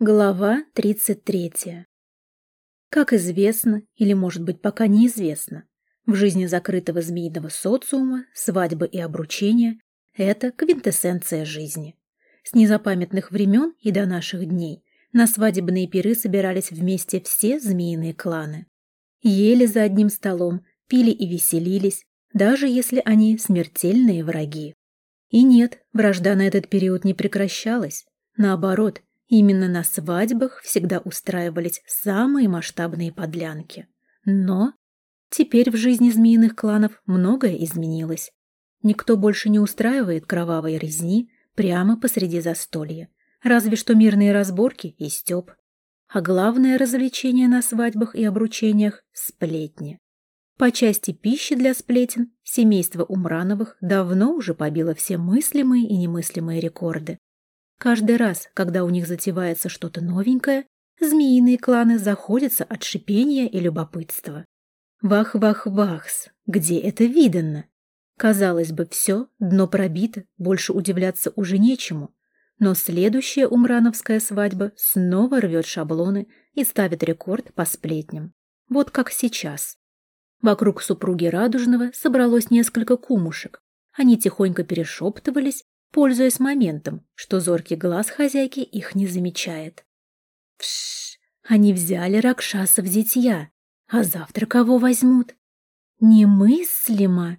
Глава 33. Как известно, или, может быть, пока неизвестно, в жизни закрытого змеиного социума свадьбы и обручения – это квинтэссенция жизни. С незапамятных времен и до наших дней на свадебные пиры собирались вместе все змеиные кланы. Ели за одним столом, пили и веселились, даже если они смертельные враги. И нет, вражда на этот период не прекращалась. Наоборот, Именно на свадьбах всегда устраивались самые масштабные подлянки. Но теперь в жизни змеиных кланов многое изменилось. Никто больше не устраивает кровавой резни прямо посреди застолья. Разве что мирные разборки и стёб. А главное развлечение на свадьбах и обручениях – сплетни. По части пищи для сплетен семейство Умрановых давно уже побило все мыслимые и немыслимые рекорды. Каждый раз, когда у них затевается что-то новенькое, змеиные кланы заходятся от шипения и любопытства. Вах-вах-вахс, где это видано? Казалось бы, все, дно пробито, больше удивляться уже нечему. Но следующая умрановская свадьба снова рвет шаблоны и ставит рекорд по сплетням. Вот как сейчас. Вокруг супруги Радужного собралось несколько кумушек. Они тихонько перешептывались пользуясь моментом, что зоркий глаз хозяйки их не замечает. Пш, они взяли Ракшаса в зятья, а завтра кого возьмут? Немыслимо!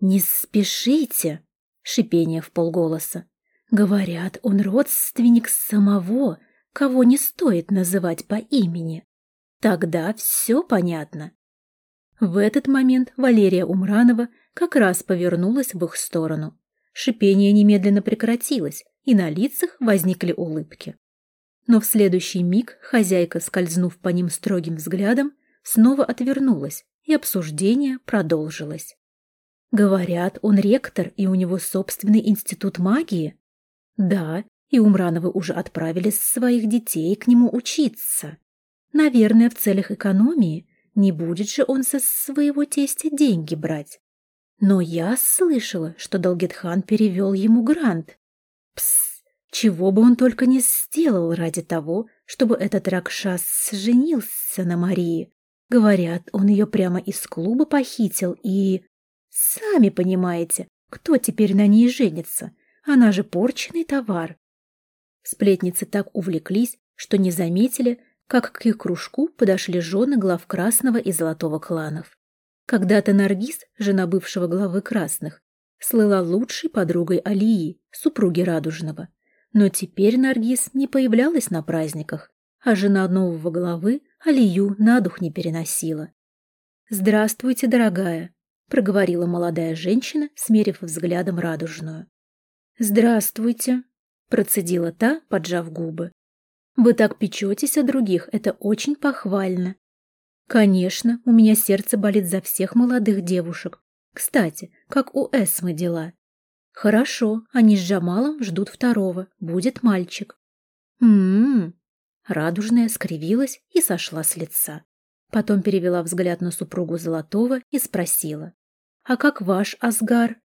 Не спешите! Шипение в полголоса. Говорят, он родственник самого, кого не стоит называть по имени. Тогда все понятно. В этот момент Валерия Умранова как раз повернулась в их сторону. Шипение немедленно прекратилось, и на лицах возникли улыбки. Но в следующий миг хозяйка, скользнув по ним строгим взглядом, снова отвернулась, и обсуждение продолжилось. Говорят, он ректор, и у него собственный институт магии? Да, и Умрановы уже отправили своих детей к нему учиться. Наверное, в целях экономии не будет же он со своего тестя деньги брать. Но я слышала, что Долгетхан перевел ему грант. Пс, чего бы он только не сделал ради того, чтобы этот Ракшас женился на Марии. Говорят, он ее прямо из клуба похитил и... Сами понимаете, кто теперь на ней женится? Она же порченный товар. Сплетницы так увлеклись, что не заметили, как к их кружку подошли жены глав Красного и Золотого кланов. Когда-то Наргиз, жена бывшего главы Красных, слыла лучшей подругой Алии, супруги Радужного. Но теперь Наргиз не появлялась на праздниках, а жена нового главы Алию на дух не переносила. «Здравствуйте, дорогая», — проговорила молодая женщина, смерив взглядом Радужную. «Здравствуйте», — процедила та, поджав губы. «Вы так печетесь о других, это очень похвально. Конечно, у меня сердце болит за всех молодых девушек. Кстати, как у Эсмы дела? Хорошо, они с Джамалом ждут второго. Будет мальчик. М-м-м. Радужная скривилась и сошла с лица. Потом перевела взгляд на супругу Золотого и спросила. «А как ваш Асгар?»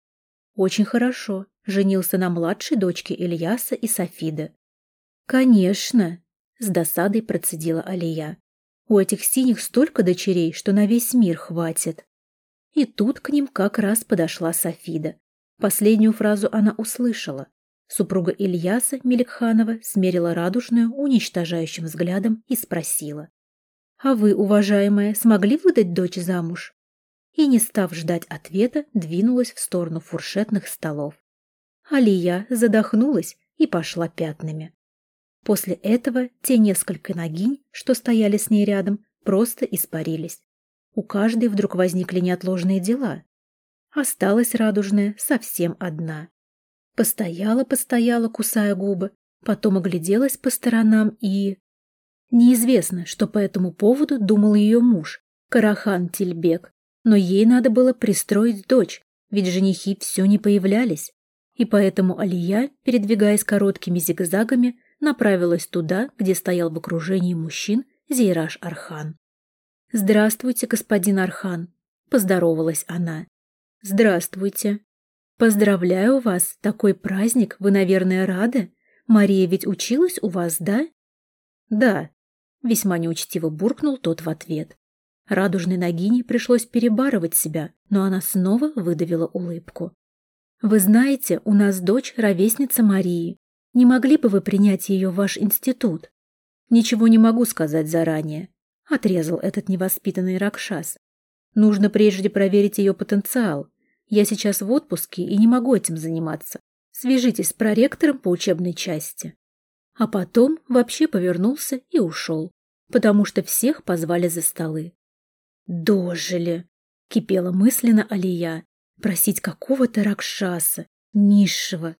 «Очень хорошо. Женился на младшей дочке Ильяса и Софиды». «Конечно», — с досадой процедила Алия. У этих синих столько дочерей, что на весь мир хватит. И тут к ним как раз подошла Софида. Последнюю фразу она услышала. Супруга Ильяса Меликханова смерила радужную уничтожающим взглядом и спросила. «А вы, уважаемая, смогли выдать дочь замуж?» И, не став ждать ответа, двинулась в сторону фуршетных столов. Алия задохнулась и пошла пятнами. После этого те несколько ногинь, что стояли с ней рядом, просто испарились. У каждой вдруг возникли неотложные дела. Осталась радужная совсем одна. Постояла-постояла, кусая губы, потом огляделась по сторонам и... Неизвестно, что по этому поводу думал ее муж, Карахан Тильбек, но ей надо было пристроить дочь, ведь женихи все не появлялись. И поэтому Алия, передвигаясь короткими зигзагами, направилась туда, где стоял в окружении мужчин Зейраж Архан. «Здравствуйте, господин Архан», — поздоровалась она. «Здравствуйте. Поздравляю вас, такой праздник, вы, наверное, рады? Мария ведь училась у вас, да?» Да. Весьма неучтиво буркнул тот в ответ. Радужной Нагине пришлось перебарывать себя, но она снова выдавила улыбку. «Вы знаете, у нас дочь – ровесница Марии. Не могли бы вы принять ее в ваш институт?» «Ничего не могу сказать заранее», – отрезал этот невоспитанный Ракшас. «Нужно прежде проверить ее потенциал. Я сейчас в отпуске и не могу этим заниматься. Свяжитесь с проректором по учебной части». А потом вообще повернулся и ушел, потому что всех позвали за столы. «Дожили!» — кипела мысленно Алия. «Просить какого-то Ракшаса, низшего.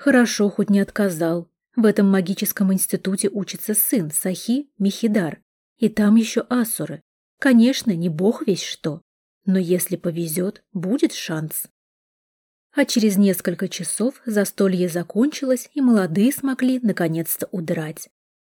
Хорошо, хоть не отказал. В этом магическом институте учится сын Сахи Михидар. И там еще асуры. Конечно, не бог весь что. Но если повезет, будет шанс. А через несколько часов застолье закончилось, и молодые смогли наконец-то удрать.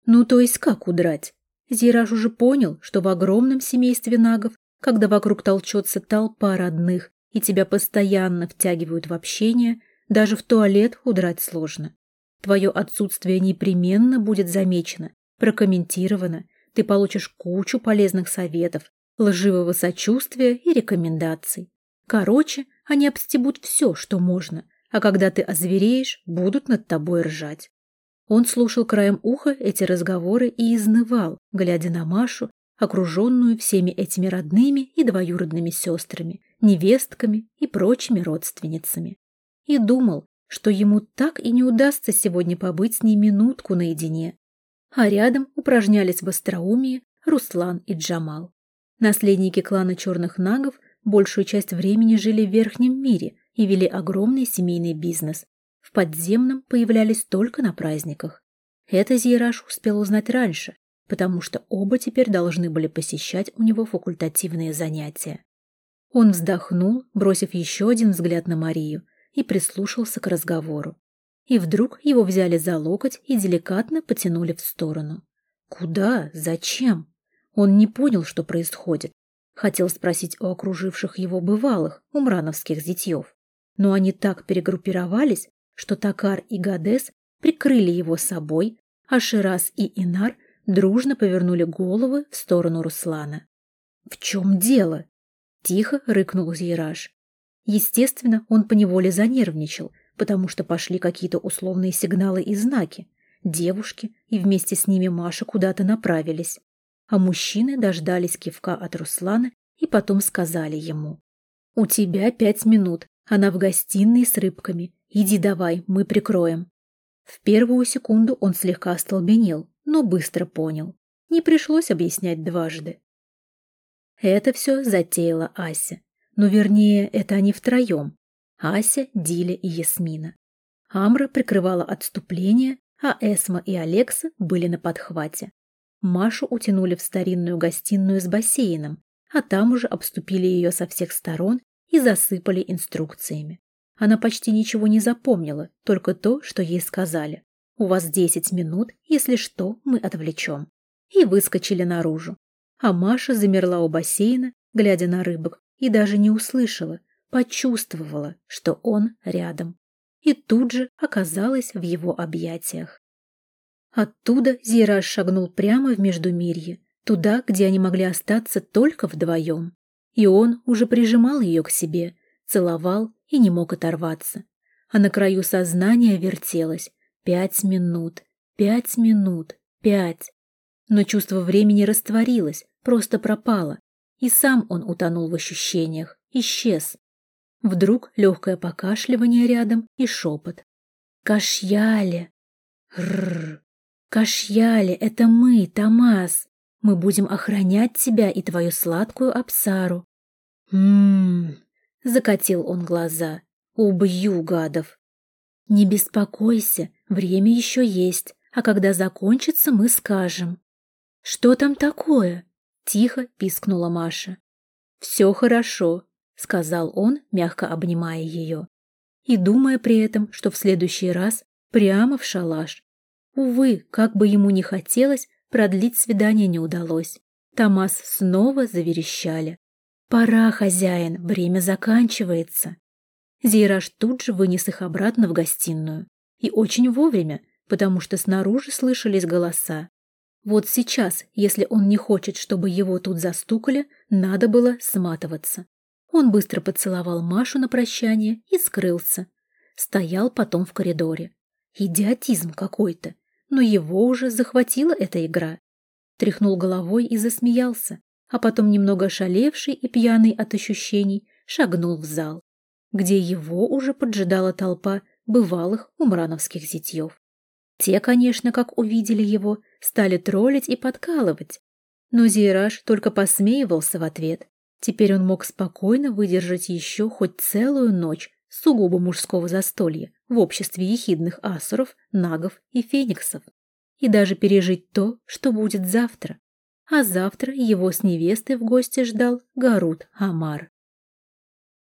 Ну, то есть как удрать? Зираж уже понял, что в огромном семействе нагов, когда вокруг толчется толпа родных и тебя постоянно втягивают в общение, даже в туалет удрать сложно. Твое отсутствие непременно будет замечено, прокомментировано, ты получишь кучу полезных советов, лживого сочувствия и рекомендаций. Короче, они обстебут все, что можно, а когда ты озвереешь, будут над тобой ржать. Он слушал краем уха эти разговоры и изнывал, глядя на Машу, окруженную всеми этими родными и двоюродными сестрами, невестками и прочими родственницами. И думал, что ему так и не удастся сегодня побыть с ней минутку наедине. А рядом упражнялись в остроумии Руслан и Джамал. Наследники клана черных нагов большую часть времени жили в верхнем мире и вели огромный семейный бизнес. В подземном появлялись только на праздниках. Это Зейраж успел узнать раньше, потому что оба теперь должны были посещать у него факультативные занятия. Он вздохнул, бросив еще один взгляд на Марию, и прислушался к разговору. И вдруг его взяли за локоть и деликатно потянули в сторону. Куда? Зачем? Он не понял, что происходит. Хотел спросить у окруживших его бывалых, умрановских зятьев. Но они так перегруппировались, что Такар и Гадес прикрыли его собой, а Шираз и Инар дружно повернули головы в сторону Руслана. «В чем дело?» — тихо рыкнул Зираж. Естественно, он поневоле занервничал, потому что пошли какие-то условные сигналы и знаки. Девушки и вместе с ними Маша куда-то направились а мужчины дождались кивка от Руслана и потом сказали ему. «У тебя пять минут, она в гостиной с рыбками. Иди давай, мы прикроем». В первую секунду он слегка остолбенел, но быстро понял. Не пришлось объяснять дважды. Это все затеяла Ася. Ну, вернее, это они втроем. Ася, Диля и Ясмина. Амра прикрывала отступление, а Эсма и Алекса были на подхвате. Машу утянули в старинную гостиную с бассейном, а там уже обступили ее со всех сторон и засыпали инструкциями. Она почти ничего не запомнила, только то, что ей сказали. «У вас десять минут, если что, мы отвлечем». И выскочили наружу. А Маша замерла у бассейна, глядя на рыбок, и даже не услышала, почувствовала, что он рядом. И тут же оказалась в его объятиях. Оттуда Зираж шагнул прямо в Междумирье, туда, где они могли остаться только вдвоем. И он уже прижимал ее к себе, целовал и не мог оторваться. А на краю сознания вертелось пять минут, пять минут, пять. Но чувство времени растворилось, просто пропало, и сам он утонул в ощущениях, исчез. Вдруг легкое покашливание рядом и шепот. «Кашьяле!» Рррр! «Кашьяли, это мы, Томас. Мы будем охранять тебя и твою сладкую Апсару». «М-м-м», закатил он глаза. «Убью гадов». «Не беспокойся, время еще есть, а когда закончится, мы скажем». «Что там такое?» — тихо пискнула Маша. «Все хорошо», — сказал он, мягко обнимая ее. И думая при этом, что в следующий раз прямо в шалаш, Увы, как бы ему ни хотелось, продлить свидание не удалось. Томас снова заверещали. «Пора, хозяин, время заканчивается». Зейраж тут же вынес их обратно в гостиную. И очень вовремя, потому что снаружи слышались голоса. Вот сейчас, если он не хочет, чтобы его тут застукали, надо было сматываться. Он быстро поцеловал Машу на прощание и скрылся. Стоял потом в коридоре. Идиотизм какой-то, но его уже захватила эта игра. Тряхнул головой и засмеялся, а потом, немного ошалевший и пьяный от ощущений, шагнул в зал, где его уже поджидала толпа бывалых умрановских зятьев. Те, конечно, как увидели его, стали троллить и подкалывать. Но Зейраж только посмеивался в ответ. Теперь он мог спокойно выдержать еще хоть целую ночь сугубо мужского застолья в обществе ехидных асуров, нагов и фениксов. И даже пережить то, что будет завтра. А завтра его с невестой в гости ждал Гарут Амар.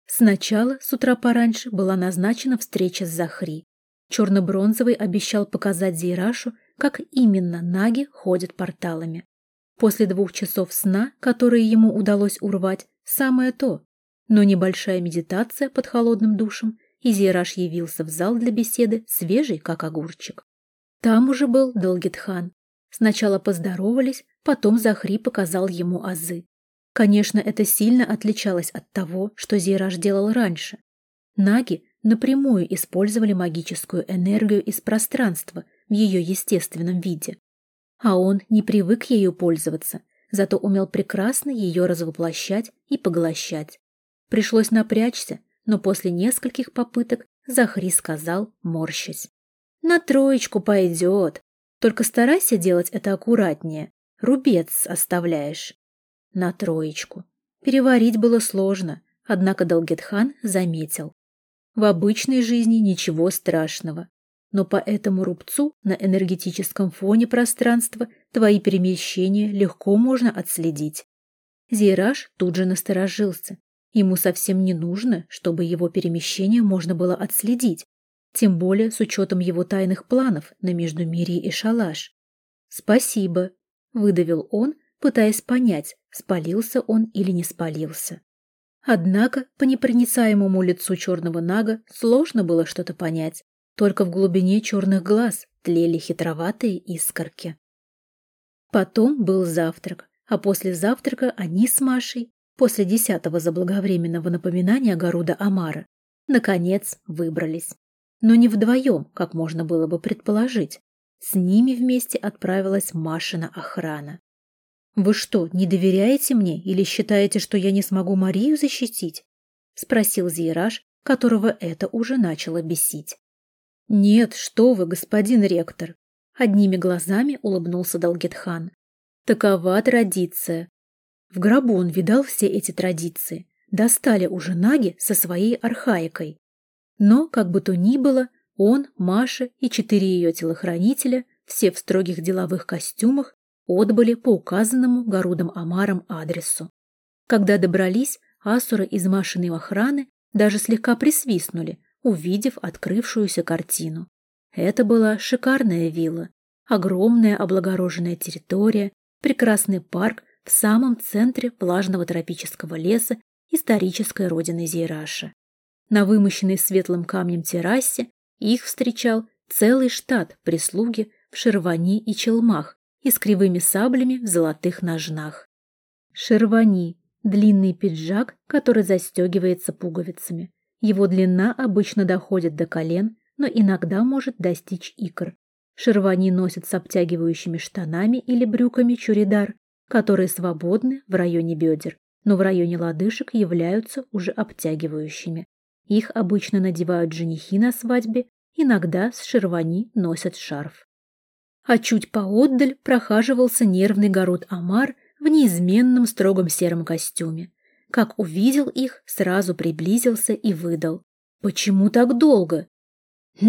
Сначала, с утра пораньше, была назначена встреча с Захри. Черно-бронзовый обещал показать Зейрашу, как именно наги ходят порталами. После двух часов сна, которые ему удалось урвать, самое то. Но небольшая медитация под холодным душем, и Зейраш явился в зал для беседы, свежий, как огурчик. Там уже был Долгитхан. Сначала поздоровались, потом Захри показал ему азы. Конечно, это сильно отличалось от того, что Зейраж делал раньше. Наги напрямую использовали магическую энергию из пространства в ее естественном виде. А он не привык ею пользоваться, зато умел прекрасно ее развоплощать и поглощать. Пришлось напрячься, но после нескольких попыток Захри сказал, морщась. «На троечку пойдет, только старайся делать это аккуратнее, рубец оставляешь». На троечку. Переварить было сложно, однако Далгетхан заметил. В обычной жизни ничего страшного. Но по этому рубцу на энергетическом фоне пространства твои перемещения легко можно отследить. Зейраж тут же насторожился. Ему совсем не нужно, чтобы его перемещение можно было отследить, тем более с учетом его тайных планов на Междумирье и Шалаш. «Спасибо», — выдавил он, пытаясь понять, спалился он или не спалился. Однако по непроницаемому лицу черного нага сложно было что-то понять. Только в глубине черных глаз тлели хитроватые искорки. Потом был завтрак, а после завтрака они с Машей, после десятого заблаговременного напоминания Гаруда Амара, наконец выбрались. Но не вдвоем, как можно было бы предположить. С ними вместе отправилась Машина охрана. «Вы что, не доверяете мне или считаете, что я не смогу Марию защитить?» — спросил Зейраж, которого это уже начало бесить. «Нет, что вы, господин ректор!» — одними глазами улыбнулся Далгетхан. «Такова традиция. В гробу он видал все эти традиции. Достали уже наги со своей архаикой. Но, как бы то ни было, он, Маша и четыре ее телохранителя, все в строгих деловых костюмах, отбыли по указанному Гарудом Амаром адресу. Когда добрались, асуры из Машиной охраны даже слегка присвистнули, увидев открывшуюся картину. Это была шикарная вилла, огромная облагороженная территория, прекрасный парк в самом центре влажного тропического леса исторической родины Зейраша. На вымощенной светлым камнем террасе их встречал целый штат прислуги в шервани и челмах и с кривыми саблями в золотых ножнах. Шервани – длинный пиджак, который застегивается пуговицами. Его длина обычно доходит до колен, но иногда может достичь икр. Шервани носят с обтягивающими штанами или брюками чуридар, которые свободны в районе бедер, но в районе лодыжек являются уже обтягивающими. Их обычно надевают женихи на свадьбе, иногда с шервани носят шарф а чуть поотдаль прохаживался нервный город Амар в неизменном строгом сером костюме. Как увидел их, сразу приблизился и выдал. «Почему так долго?»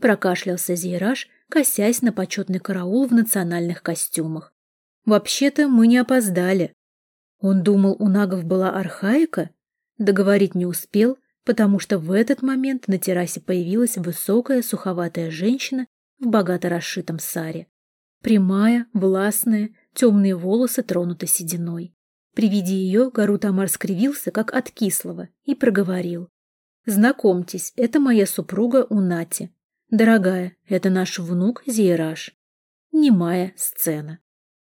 прокашлялся Зейраж, косясь на почетный караул в национальных костюмах. «Вообще-то мы не опоздали». Он думал, у нагов была архаика? Договорить не успел, потому что в этот момент на террасе появилась высокая суховатая женщина в богато расшитом саре. Прямая, властная, темные волосы тронуты сединой. При виде ее Гарутамар скривился, как от кислого, и проговорил. «Знакомьтесь, это моя супруга Унати. Дорогая, это наш внук Зейраж». немая сцена.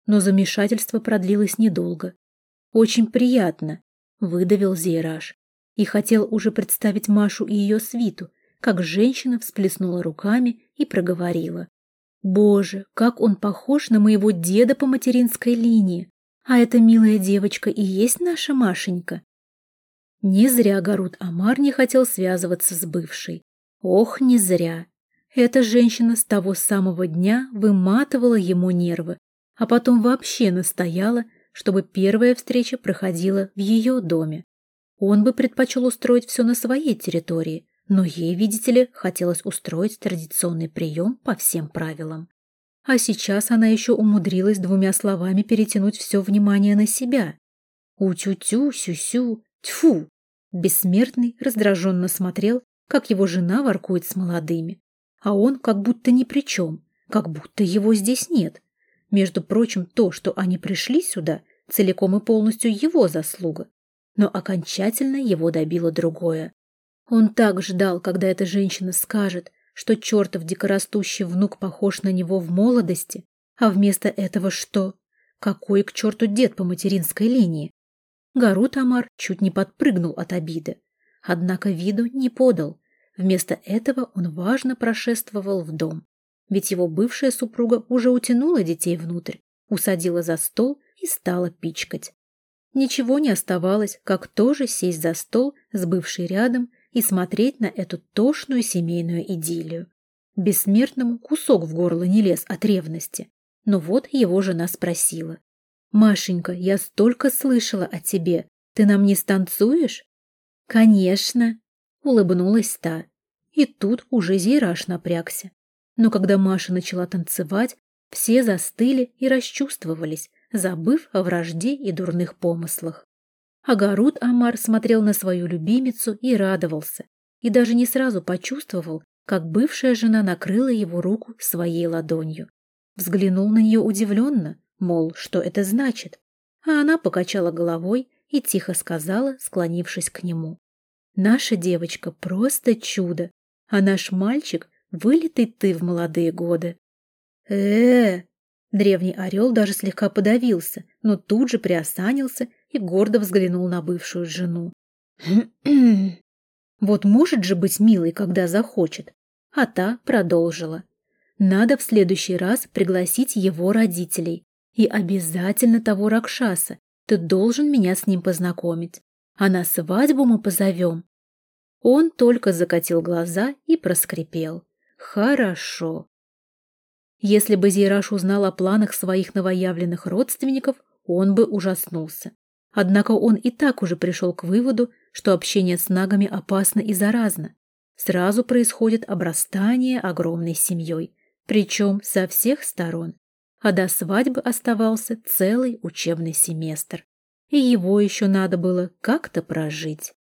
Но замешательство продлилось недолго. «Очень приятно», — выдавил Зейраж. И хотел уже представить Машу и ее свиту, как женщина всплеснула руками и проговорила. «Боже, как он похож на моего деда по материнской линии! А эта милая девочка и есть наша Машенька!» Не зря Гарут Амар не хотел связываться с бывшей. Ох, не зря. Эта женщина с того самого дня выматывала ему нервы, а потом вообще настояла, чтобы первая встреча проходила в ее доме. Он бы предпочел устроить все на своей территории, но ей, видите ли, хотелось устроить традиционный прием по всем правилам. А сейчас она еще умудрилась двумя словами перетянуть все внимание на себя. У-тю-тю, сю-сю, тьфу! Бессмертный раздраженно смотрел, как его жена воркует с молодыми. А он как будто ни при чем, как будто его здесь нет. Между прочим, то, что они пришли сюда, целиком и полностью его заслуга. Но окончательно его добило другое. Он так ждал, когда эта женщина скажет, что чертов дикорастущий внук похож на него в молодости, а вместо этого что? Какой к черту дед по материнской линии? Гарут Амар чуть не подпрыгнул от обиды, однако виду не подал. Вместо этого он важно прошествовал в дом, ведь его бывшая супруга уже утянула детей внутрь, усадила за стол и стала пичкать. Ничего не оставалось, как тоже сесть за стол с бывшей рядом и смотреть на эту тошную семейную идиллию. Бессмертному кусок в горло не лез от ревности. Но вот его жена спросила. «Машенька, я столько слышала о тебе. Ты нам не станцуешь?» «Конечно», — улыбнулась та. И тут уже Зейраж напрягся. Но когда Маша начала танцевать, все застыли и расчувствовались, забыв о вражде и дурных помыслах. Агарут Амар смотрел на свою любимицу и радовался, и даже не сразу почувствовал, как бывшая жена накрыла его руку своей ладонью. Взглянул на нее удивленно, мол, что это значит, а она покачала головой и тихо сказала, склонившись к нему. «Наша девочка просто чудо, а наш мальчик — вылитый ты в молодые годы». «Э-э-э!» Древний орел даже слегка подавился, но тут же приосанился и гордо взглянул на бывшую жену. Вот может же быть милой, когда захочет. А та продолжила. Надо в следующий раз пригласить его родителей. И обязательно того Ракшаса. Ты должен меня с ним познакомить. А на свадьбу мы позовем. Он только закатил глаза и проскрипел. Хорошо. Если бы Зейраш узнал о планах своих новоявленных родственников, он бы ужаснулся. Однако он и так уже пришел к выводу, что общение с нагами опасно и заразно. Сразу происходит обрастание огромной семьей, причем со всех сторон. А до свадьбы оставался целый учебный семестр. И его еще надо было как-то прожить.